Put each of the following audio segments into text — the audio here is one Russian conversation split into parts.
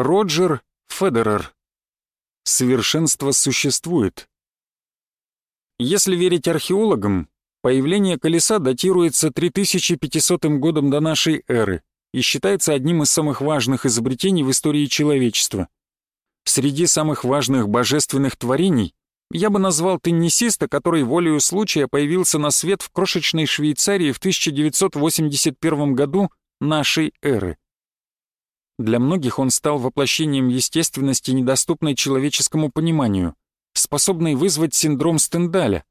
Роджер Федерер. Совершенство существует. Если верить археологам, появление колеса датируется 3500 годом до нашей эры и считается одним из самых важных изобретений в истории человечества. Среди самых важных божественных творений я бы назвал теннисиста, который волею случая появился на свет в крошечной Швейцарии в 1981 году нашей эры. Для многих он стал воплощением естественности, недоступной человеческому пониманию, способной вызвать синдром Стендаля,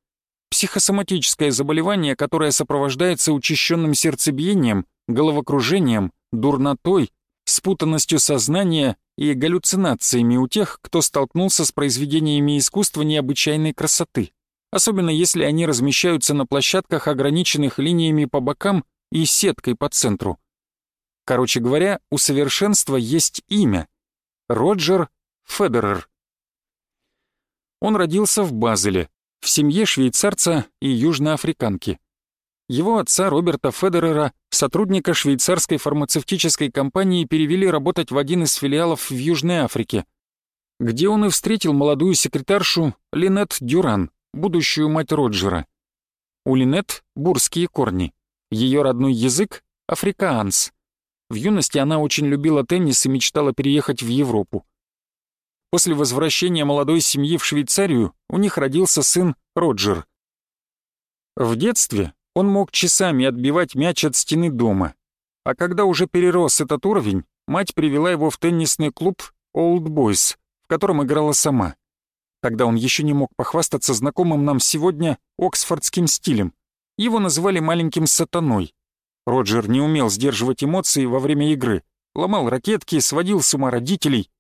психосоматическое заболевание, которое сопровождается учащенным сердцебиением, головокружением, дурнотой, спутанностью сознания и галлюцинациями у тех, кто столкнулся с произведениями искусства необычайной красоты, особенно если они размещаются на площадках, ограниченных линиями по бокам и сеткой по центру. Короче говоря, у совершенства есть имя — Роджер Федерер. Он родился в Базеле, в семье швейцарца и южноафриканки. Его отца Роберта Федерера, сотрудника швейцарской фармацевтической компании, перевели работать в один из филиалов в Южной Африке, где он и встретил молодую секретаршу Линет Дюран, будущую мать Роджера. У Линет бурские корни. Ее родной язык — африкаанс. В юности она очень любила теннис и мечтала переехать в Европу. После возвращения молодой семьи в Швейцарию у них родился сын Роджер. В детстве он мог часами отбивать мяч от стены дома, а когда уже перерос этот уровень, мать привела его в теннисный клуб Old Boys, в котором играла сама. Тогда он еще не мог похвастаться знакомым нам сегодня оксфордским стилем. Его называли маленьким сатаной. Роджер не умел сдерживать эмоции во время игры, ломал ракетки, сводил с ума родителей.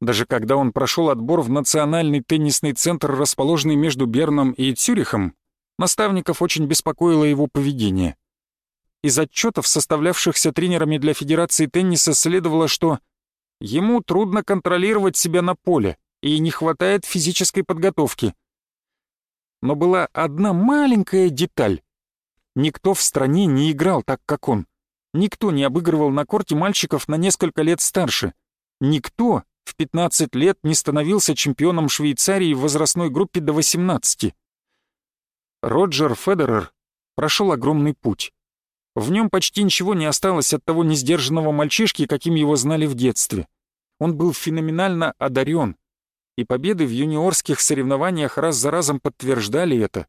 Даже когда он прошел отбор в национальный теннисный центр, расположенный между Берном и Цюрихом, наставников очень беспокоило его поведение. Из отчетов, составлявшихся тренерами для Федерации тенниса, следовало, что ему трудно контролировать себя на поле и не хватает физической подготовки. Но была одна маленькая деталь, Никто в стране не играл так, как он. Никто не обыгрывал на корте мальчиков на несколько лет старше. Никто в 15 лет не становился чемпионом Швейцарии в возрастной группе до 18. Роджер Федерер прошел огромный путь. В нем почти ничего не осталось от того несдержанного мальчишки, каким его знали в детстве. Он был феноменально одарен, и победы в юниорских соревнованиях раз за разом подтверждали это.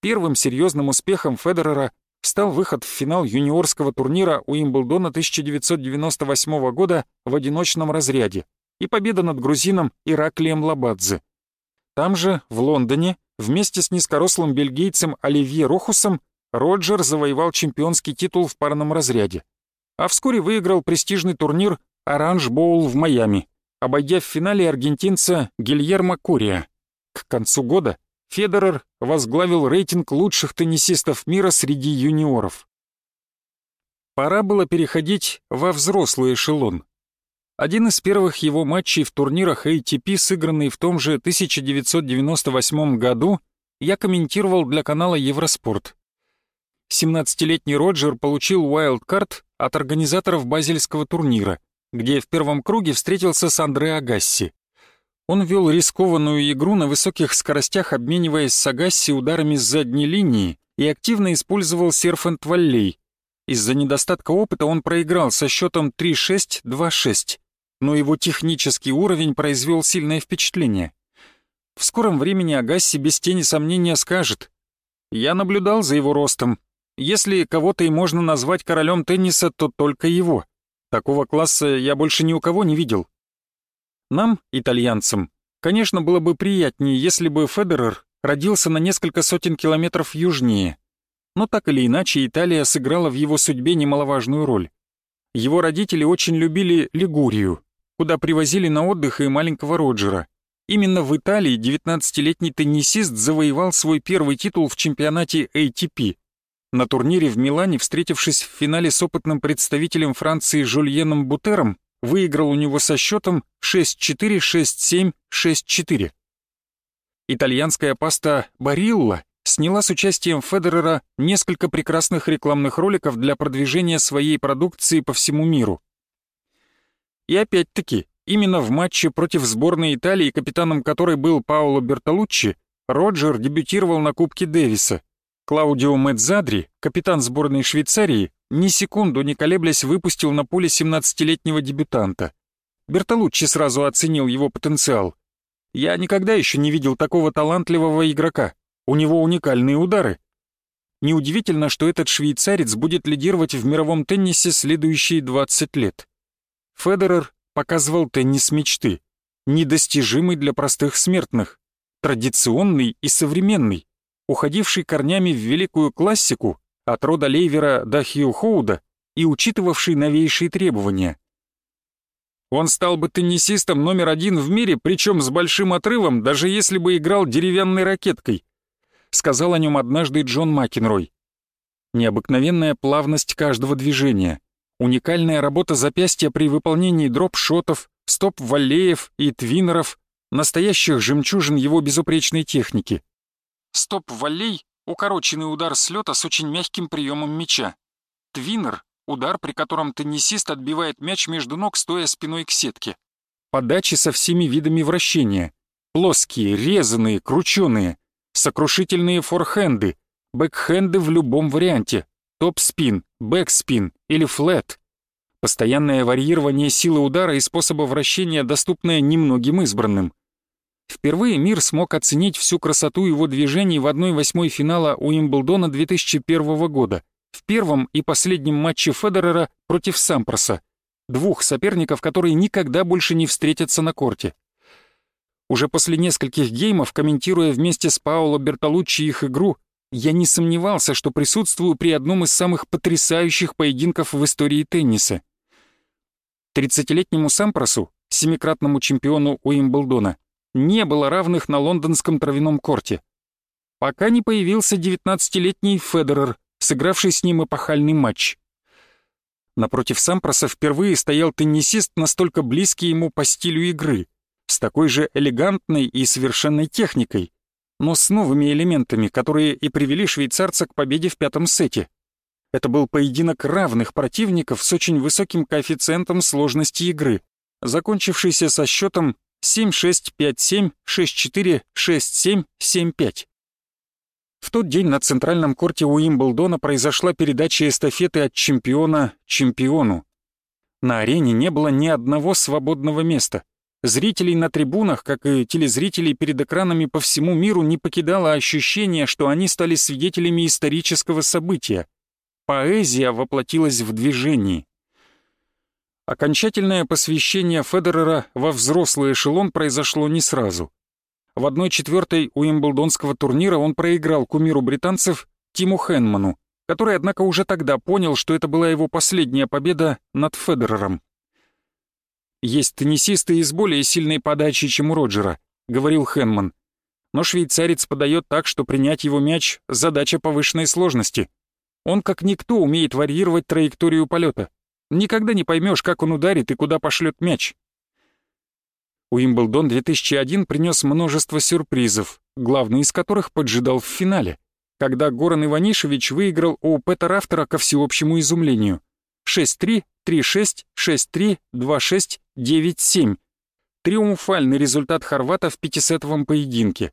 Первым серьезным успехом Федерера стал выход в финал юниорского турнира Уимблдона 1998 года в одиночном разряде и победа над грузином Ираклием Лабадзе. Там же, в Лондоне, вместе с низкорослым бельгийцем Оливье Рохусом Роджер завоевал чемпионский титул в парном разряде, а вскоре выиграл престижный турнир «Оранж Боул» в Майами, обойдя в финале аргентинца Гильермо Курия. К концу года Федерер возглавил рейтинг лучших теннисистов мира среди юниоров. Пора было переходить во взрослый эшелон. Один из первых его матчей в турнирах ATP, сыгранный в том же 1998 году, я комментировал для канала Евроспорт. 17-летний Роджер получил уайлдкарт от организаторов базельского турнира, где в первом круге встретился с Андре Агасси. Он вел рискованную игру на высоких скоростях, обмениваясь с Агасси ударами с задней линии и активно использовал серфент-валлей. Из-за недостатка опыта он проиграл со счетом 3-6-2-6, но его технический уровень произвел сильное впечатление. В скором времени Агасси без тени сомнения скажет «Я наблюдал за его ростом. Если кого-то и можно назвать королем тенниса, то только его. Такого класса я больше ни у кого не видел». Нам, итальянцам, конечно, было бы приятнее, если бы Федерер родился на несколько сотен километров южнее. Но так или иначе Италия сыграла в его судьбе немаловажную роль. Его родители очень любили Лигурию, куда привозили на отдых и маленького Роджера. Именно в Италии 19-летний теннисист завоевал свой первый титул в чемпионате ATP. На турнире в Милане, встретившись в финале с опытным представителем Франции Жульеном Бутером, выиграл у него со счетом 6-4, 6-7, 6-4. Итальянская паста «Барилла» сняла с участием Федерера несколько прекрасных рекламных роликов для продвижения своей продукции по всему миру. И опять-таки, именно в матче против сборной Италии, капитаном которой был Паоло Бертолуччи, Роджер дебютировал на Кубке Дэвиса. Клаудио Медзадри, капитан сборной Швейцарии, ни секунду не колеблясь выпустил на поле 17-летнего дебютанта. Бертолуччи сразу оценил его потенциал. Я никогда еще не видел такого талантливого игрока. У него уникальные удары. Неудивительно, что этот швейцарец будет лидировать в мировом теннисе следующие 20 лет. Федерер показывал теннис мечты, недостижимый для простых смертных, традиционный и современный, уходивший корнями в великую классику от рода Лейвера до Хью Хоуда и учитывавший новейшие требования. Он стал бы теннисистом номер один в мире, причем с большим отрывом, даже если бы играл деревянной ракеткой, сказал о нем однажды Джон Макенрой. Необыкновенная плавность каждого движения, уникальная работа запястья при выполнении дроп-шотов, стоп-валлеев и твиннеров, настоящих жемчужин его безупречной техники. Стоп-валлей — укороченный удар с лета с очень мягким приемом мяча. Твиннер — удар, при котором теннисист отбивает мяч между ног, стоя спиной к сетке. Подачи со всеми видами вращения. Плоские, резаные, крученые. Сокрушительные форхенды. Бэкхенды в любом варианте. Топ-спин, бэкспин или флет. Постоянное варьирование силы удара и способа вращения, доступное немногим избранным. Впервые мир смог оценить всю красоту его движений в 1-8 финала Уимблдона 2001 года, в первом и последнем матче Федерера против Сампроса, двух соперников, которые никогда больше не встретятся на корте. Уже после нескольких геймов, комментируя вместе с Пауло Бертолуччи их игру, я не сомневался, что присутствую при одном из самых потрясающих поединков в истории тенниса. 30-летнему Сампросу, семикратному чемпиону Уимблдона, не было равных на лондонском травяном корте. Пока не появился 19-летний Федерер, сыгравший с ним эпохальный матч. Напротив Сампроса впервые стоял теннисист, настолько близкий ему по стилю игры, с такой же элегантной и совершенной техникой, но с новыми элементами, которые и привели швейцарца к победе в пятом сете. Это был поединок равных противников с очень высоким коэффициентом сложности игры, закончившийся со счетом 7-6-5-7-6-4-6-7-7-5. В тот день на центральном корте Уимблдона произошла передача эстафеты от чемпиона чемпиону. На арене не было ни одного свободного места. Зрителей на трибунах, как и телезрителей перед экранами по всему миру, не покидало ощущение, что они стали свидетелями исторического события. Поэзия воплотилась в движении. Окончательное посвящение Федерера во взрослый эшелон произошло не сразу. В 1-4 Уимблдонского турнира он проиграл кумиру британцев Тиму Хенману, который, однако, уже тогда понял, что это была его последняя победа над Федерером. «Есть теннисисты из более сильной подачи, чем у Роджера», — говорил Хенман. «Но швейцарец подает так, что принять его мяч — задача повышенной сложности. Он как никто умеет варьировать траекторию полета. Никогда не поймешь, как он ударит и куда пошлет мяч. Уимблдон 2001 принес множество сюрпризов, главный из которых поджидал в финале, когда Горан Иванишевич выиграл у Пэта Рафтера ко всеобщему изумлению. 6-3, 3-6, 6-3, 2-6, 9-7. Триумфальный результат хорвата в пятисетовом поединке.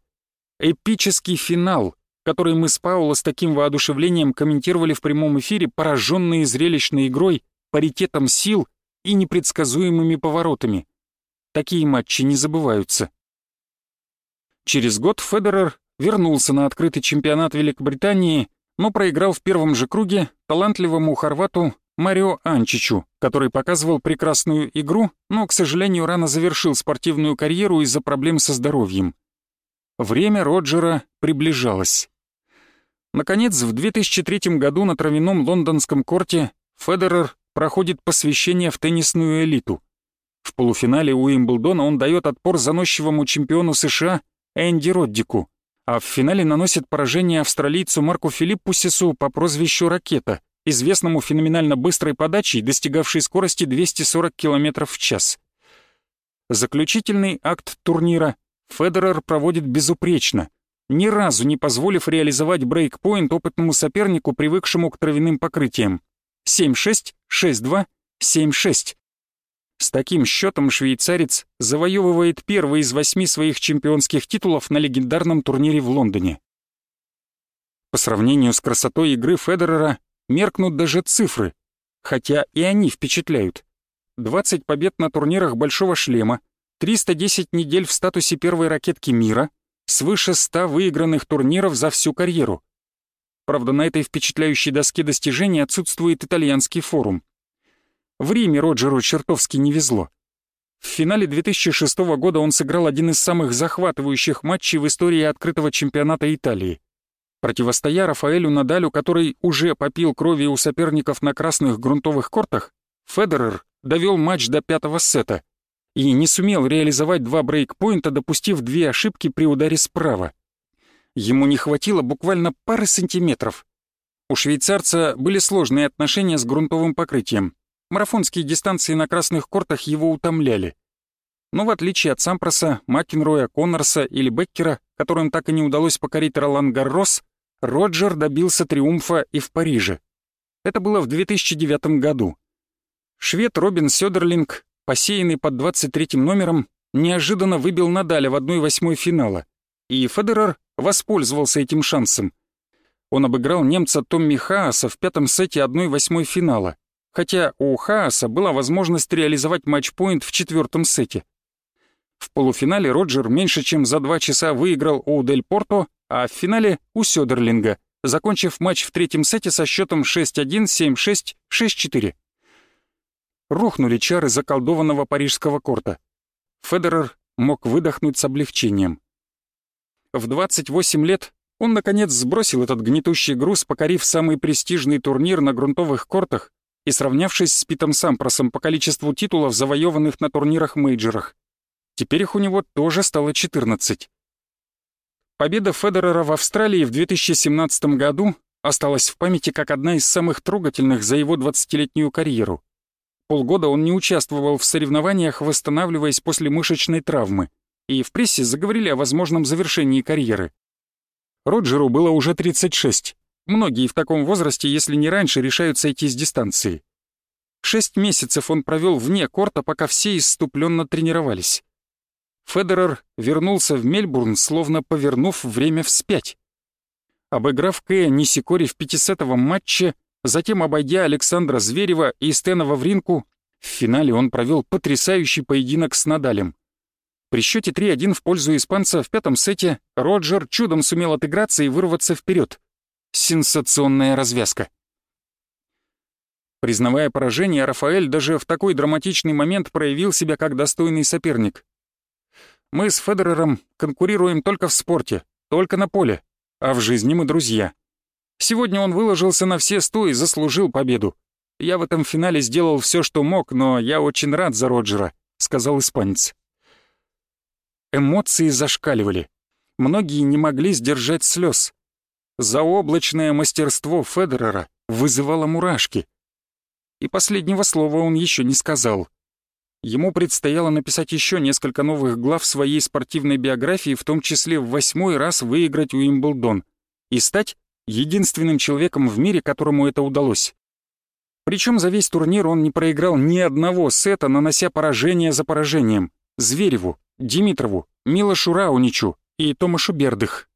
Эпический финал, который мы с Пауло с таким воодушевлением комментировали в прямом эфире, пораженные зрелищной игрой паритетом сил и непредсказуемыми поворотами. Такие матчи не забываются. Через год Федерер вернулся на открытый чемпионат Великобритании, но проиграл в первом же круге талантливому хорвату Марио Анчичу, который показывал прекрасную игру, но, к сожалению, рано завершил спортивную карьеру из-за проблем со здоровьем. Время Роджера приближалось. Наконец, в 2003 году на травяном лондонском корте Федерер проходит посвящение в теннисную элиту. В полуфинале Уимблдона он дает отпор заносчивому чемпиону США Энди Роддику, а в финале наносит поражение австралийцу Марку Филиппусису по прозвищу «Ракета», известному феноменально быстрой подачей, достигавшей скорости 240 км в час. Заключительный акт турнира Федерер проводит безупречно, ни разу не позволив реализовать брейкпоинт опытному сопернику, привыкшему к травяным покрытиям. 7-6, 6-2, 7-6. С таким счетом швейцарец завоевывает первый из восьми своих чемпионских титулов на легендарном турнире в Лондоне. По сравнению с красотой игры Федерера меркнут даже цифры, хотя и они впечатляют. 20 побед на турнирах «Большого шлема», 310 недель в статусе первой ракетки мира, свыше 100 выигранных турниров за всю карьеру. Правда, на этой впечатляющей доске достижений отсутствует итальянский форум. В Риме Роджеру чертовски не везло. В финале 2006 года он сыграл один из самых захватывающих матчей в истории открытого чемпионата Италии. Противостоя Рафаэлю Надалю, который уже попил крови у соперников на красных грунтовых кортах, Федерер довел матч до пятого сета и не сумел реализовать два брейкпоинта, допустив две ошибки при ударе справа. Ему не хватило буквально пары сантиметров. У швейцарца были сложные отношения с грунтовым покрытием. Марафонские дистанции на красных кортах его утомляли. Но в отличие от Сампроса, Макенроя, Коннорса или Беккера, которым так и не удалось покорить Ролан Гаррос, Роджер добился триумфа и в Париже. Это было в 2009 году. Швед Робин Сёдерлинг, посеянный под 23 номером, неожиданно выбил Надаля в 1-8 финала, и Федерер воспользовался этим шансом. Он обыграл немца Томми Хааса в пятом сете 1-8 финала, хотя у Хааса была возможность реализовать матчпоинт в четвертом сете. В полуфинале Роджер меньше чем за два часа выиграл у Дель Порто, а в финале у Сёдерлинга, закончив матч в третьем сете со счетом 6-1, 7-6, 6-4. Рухнули чары заколдованного парижского корта. Федерер мог выдохнуть с облегчением. В 28 лет он, наконец, сбросил этот гнетущий груз, покорив самый престижный турнир на грунтовых кортах и сравнявшись с Питом Сампросом по количеству титулов, завоеванных на турнирах-мейджерах. Теперь их у него тоже стало 14. Победа Федерера в Австралии в 2017 году осталась в памяти как одна из самых трогательных за его 20-летнюю карьеру. Полгода он не участвовал в соревнованиях, восстанавливаясь после мышечной травмы и в прессе заговорили о возможном завершении карьеры. Роджеру было уже 36. Многие в таком возрасте, если не раньше, решают сойти с дистанции. Шесть месяцев он провел вне корта, пока все исступленно тренировались. Федерер вернулся в Мельбурн, словно повернув время вспять. Обыграв Кэя Нисикори в пятисетовом матче, затем обойдя Александра Зверева и Стена Вавринку, в финале он провел потрясающий поединок с Надалем. При счете 3-1 в пользу испанца в пятом сете Роджер чудом сумел отыграться и вырваться вперед. Сенсационная развязка. Признавая поражение, Рафаэль даже в такой драматичный момент проявил себя как достойный соперник. «Мы с Федерером конкурируем только в спорте, только на поле, а в жизни мы друзья. Сегодня он выложился на все сто и заслужил победу. Я в этом финале сделал все, что мог, но я очень рад за Роджера», — сказал испанец. Эмоции зашкаливали. Многие не могли сдержать слез. Заоблачное мастерство Федерера вызывало мурашки. И последнего слова он еще не сказал. Ему предстояло написать еще несколько новых глав своей спортивной биографии, в том числе в восьмой раз выиграть Уимблдон и стать единственным человеком в мире, которому это удалось. Причем за весь турнир он не проиграл ни одного сета, нанося поражение за поражением. Звереву, Димитрову, Милошу Рауничу и Томашу Бердых.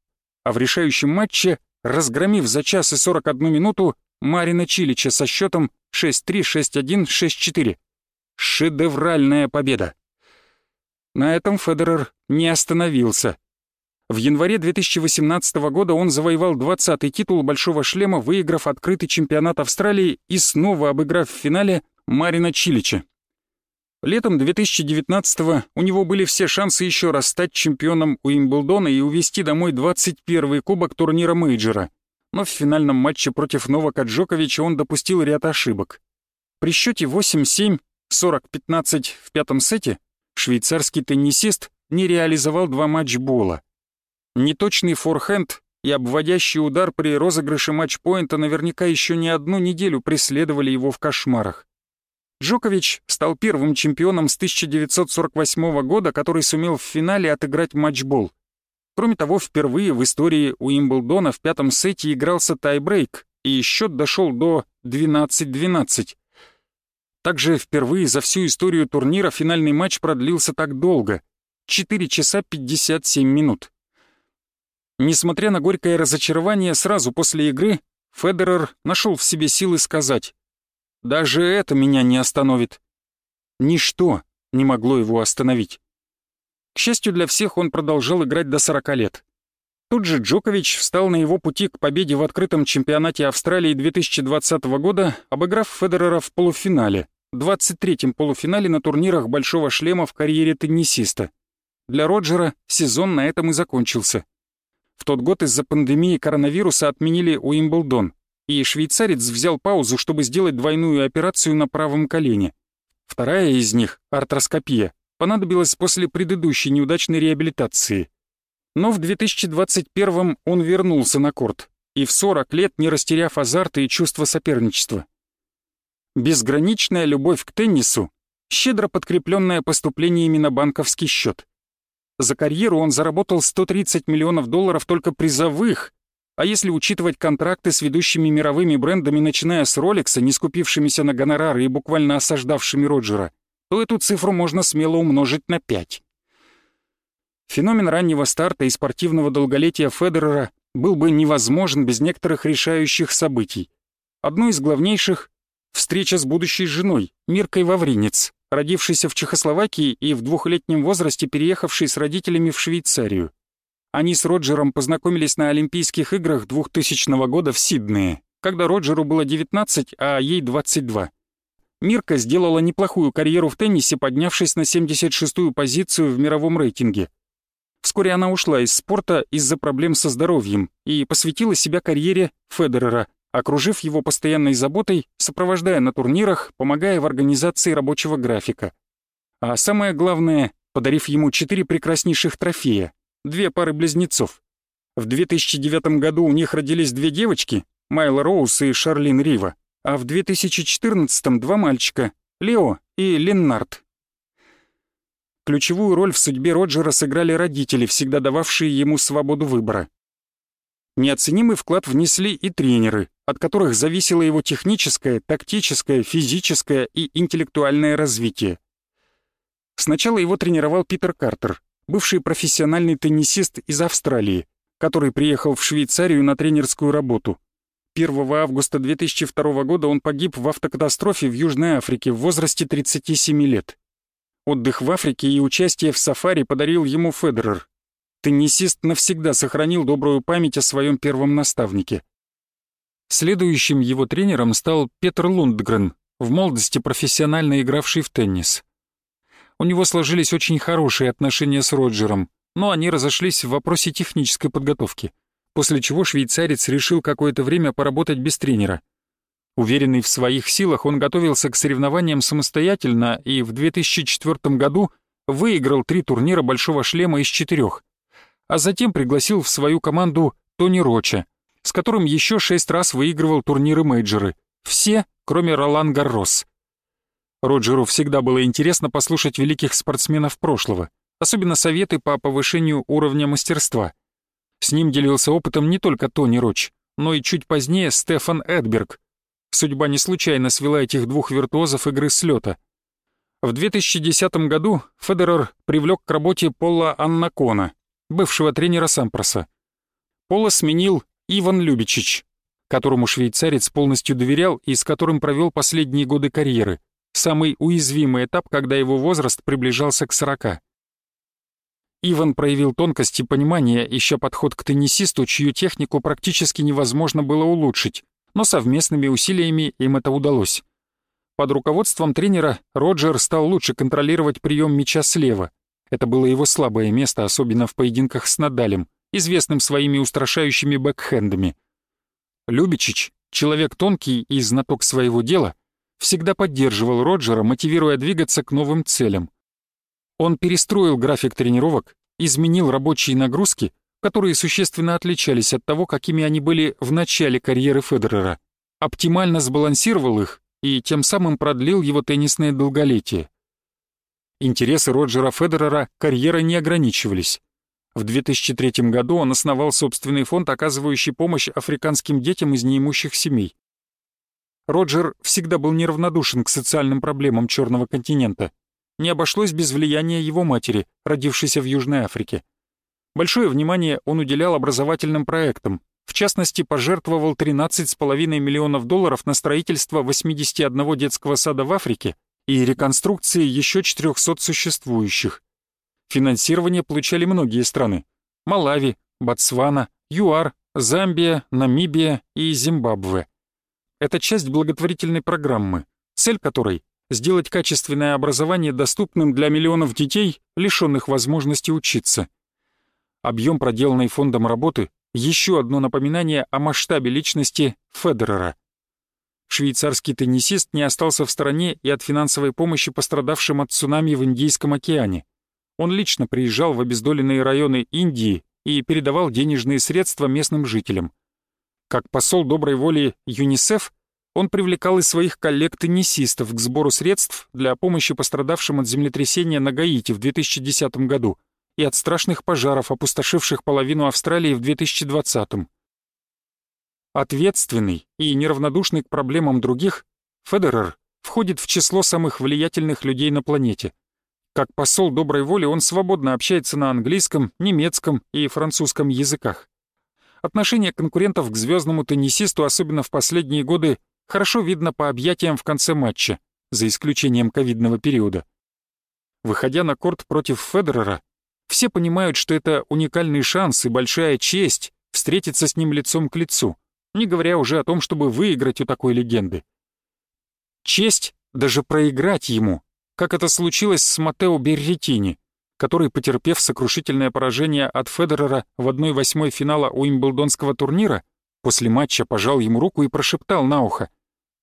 А в решающем матче, разгромив за час и 41 минуту, Марина Чилича со счетом 6-3, 6-1, 6-4. Шедевральная победа. На этом Федерер не остановился. В январе 2018 года он завоевал 20-й титул «Большого шлема», выиграв открытый чемпионат Австралии и снова обыграв в финале Марина Чилича. Летом 2019-го у него были все шансы еще раз стать чемпионом Уимблдона и увезти домой 21-й кубок турнира мейджора. Но в финальном матче против Новака Джоковича он допустил ряд ошибок. При счете 8-7, 40-15 в пятом сете швейцарский теннисист не реализовал два матчбола. Неточный форхенд и обводящий удар при розыгрыше матчпоинта наверняка еще не одну неделю преследовали его в кошмарах. Джокович стал первым чемпионом с 1948 года, который сумел в финале отыграть матчбол. Кроме того, впервые в истории Уимблдона в пятом сете игрался тайбрейк, и счет дошел до 12-12. Также впервые за всю историю турнира финальный матч продлился так долго — 4 часа 57 минут. Несмотря на горькое разочарование, сразу после игры Федерер нашел в себе силы сказать «Даже это меня не остановит». Ничто не могло его остановить. К счастью для всех, он продолжал играть до 40 лет. Тут же Джокович встал на его пути к победе в открытом чемпионате Австралии 2020 года, обыграв Федерера в полуфинале, 23-м полуфинале на турнирах «Большого шлема» в карьере теннисиста. Для Роджера сезон на этом и закончился. В тот год из-за пандемии коронавируса отменили Уимблдон, и швейцарец взял паузу, чтобы сделать двойную операцию на правом колене. Вторая из них, артроскопия, понадобилась после предыдущей неудачной реабилитации. Но в 2021 он вернулся на корт, и в 40 лет не растеряв азарта и чувство соперничества. Безграничная любовь к теннису, щедро подкрепленная поступлениями на банковский счет. За карьеру он заработал 130 миллионов долларов только призовых, а если учитывать контракты с ведущими мировыми брендами, начиная с Rolex, не скупившимися на гонорары и буквально осаждавшими Роджера, то эту цифру можно смело умножить на 5. Феномен раннего старта и спортивного долголетия Федерера был бы невозможен без некоторых решающих событий. Одно из главнейших — встреча с будущей женой, Миркой Вавринец, родившийся в Чехословакии и в двухлетнем возрасте переехавший с родителями в Швейцарию. Они с Роджером познакомились на Олимпийских играх 2000 года в Сиднее, когда Роджеру было 19, а ей 22. Мирка сделала неплохую карьеру в теннисе, поднявшись на 76-ю позицию в мировом рейтинге. Вскоре она ушла из спорта из-за проблем со здоровьем и посвятила себя карьере Федерера, окружив его постоянной заботой, сопровождая на турнирах, помогая в организации рабочего графика. А самое главное, подарив ему четыре прекраснейших трофея, две пары близнецов. В 2009 году у них родились две девочки, Майла Роуз и Шарлин Рива, а в 2014 два мальчика, Лео и Леннард. Ключевую роль в судьбе Роджера сыграли родители, всегда дававшие ему свободу выбора. Неоценимый вклад внесли и тренеры, от которых зависело его техническое, тактическое, физическое и интеллектуальное развитие. Сначала его тренировал Питер Картер, бывший профессиональный теннисист из Австралии, который приехал в Швейцарию на тренерскую работу. 1 августа 2002 года он погиб в автокатастрофе в Южной Африке в возрасте 37 лет. Отдых в Африке и участие в сафари подарил ему Федерер, Теннисист навсегда сохранил добрую память о своем первом наставнике. Следующим его тренером стал Петр Лундгрен, в молодости профессионально игравший в теннис. У него сложились очень хорошие отношения с Роджером, но они разошлись в вопросе технической подготовки, после чего швейцарец решил какое-то время поработать без тренера. Уверенный в своих силах, он готовился к соревнованиям самостоятельно и в 2004 году выиграл три турнира «Большого шлема» из четырех, а затем пригласил в свою команду Тони Роча, с которым еще шесть раз выигрывал турниры-мейджоры, все, кроме Ролан Гаррос. Роджеру всегда было интересно послушать великих спортсменов прошлого, особенно советы по повышению уровня мастерства. С ним делился опытом не только Тони Роч, но и чуть позднее Стефан Эдберг. Судьба не случайно свела этих двух виртуозов игры с лёта. В 2010 году Федерер привлек к работе Пола Аннакона, бывшего тренера Сампроса. Пола сменил Иван Любичич, которому швейцарец полностью доверял и с которым провел последние годы карьеры, самый уязвимый этап, когда его возраст приближался к 40. Иван проявил тонкость и понимание, ища подход к теннисисту, чью технику практически невозможно было улучшить, но совместными усилиями им это удалось. Под руководством тренера Роджер стал лучше контролировать прием мяча слева, это было его слабое место, особенно в поединках с Надалем, известным своими устрашающими бэкхендами. Любичич, человек тонкий и знаток своего дела, всегда поддерживал Роджера, мотивируя двигаться к новым целям. Он перестроил график тренировок, изменил рабочие нагрузки, которые существенно отличались от того, какими они были в начале карьеры Федерера, оптимально сбалансировал их и тем самым продлил его теннисное долголетие. Интересы Роджера Федерера карьерой не ограничивались. В 2003 году он основал собственный фонд, оказывающий помощь африканским детям из неимущих семей. Роджер всегда был неравнодушен к социальным проблемам Черного континента. Не обошлось без влияния его матери, родившейся в Южной Африке. Большое внимание он уделял образовательным проектам, в частности, пожертвовал 13,5 миллионов долларов на строительство 81 детского сада в Африке и реконструкции еще 400 существующих. Финансирование получали многие страны – Малави, Ботсвана, ЮАР, Замбия, Намибия и Зимбабве. Это часть благотворительной программы, цель которой – сделать качественное образование доступным для миллионов детей, лишенных возможности учиться. Объем проделанной фондом работы – еще одно напоминание о масштабе личности Федерера. Швейцарский теннисист не остался в стороне и от финансовой помощи пострадавшим от цунами в Индийском океане. Он лично приезжал в обездоленные районы Индии и передавал денежные средства местным жителям. Как посол доброй воли ЮНИСЕФ, он привлекал из своих коллег-теннисистов к сбору средств для помощи пострадавшим от землетрясения на Гаити в 2010 году и от страшных пожаров, опустошивших половину Австралии в 2020. Ответственный и неравнодушный к проблемам других, Федерер входит в число самых влиятельных людей на планете – как посол доброй воли он свободно общается на английском, немецком и французском языках. Отношение конкурентов к звездному теннисисту, особенно в последние годы, хорошо видно по объятиям в конце матча, за исключением ковидного периода. Выходя на корт против Федерера, все понимают, что это уникальный шанс и большая честь встретиться с ним лицом к лицу, не говоря уже о том, чтобы выиграть у такой легенды. Честь даже проиграть ему, как это случилось с Матео Берретини, который, потерпев сокрушительное поражение от Федерера в 1-8 финала Уимблдонского турнира, после матча пожал ему руку и прошептал на ухо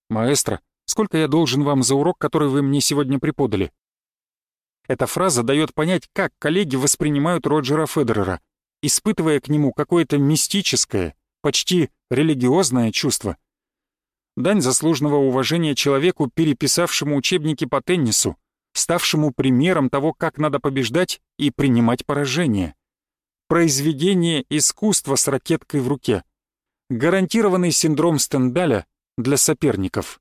«Маэстро, сколько я должен вам за урок, который вы мне сегодня преподали?» Эта фраза дает понять, как коллеги воспринимают Роджера Федерера, испытывая к нему какое-то мистическое, почти религиозное чувство. Дань заслуженного уважения человеку, переписавшему учебники по теннису, ставшему примером того, как надо побеждать и принимать поражение. Произведение искусства с ракеткой в руке. Гарантированный синдром Стендаля для соперников.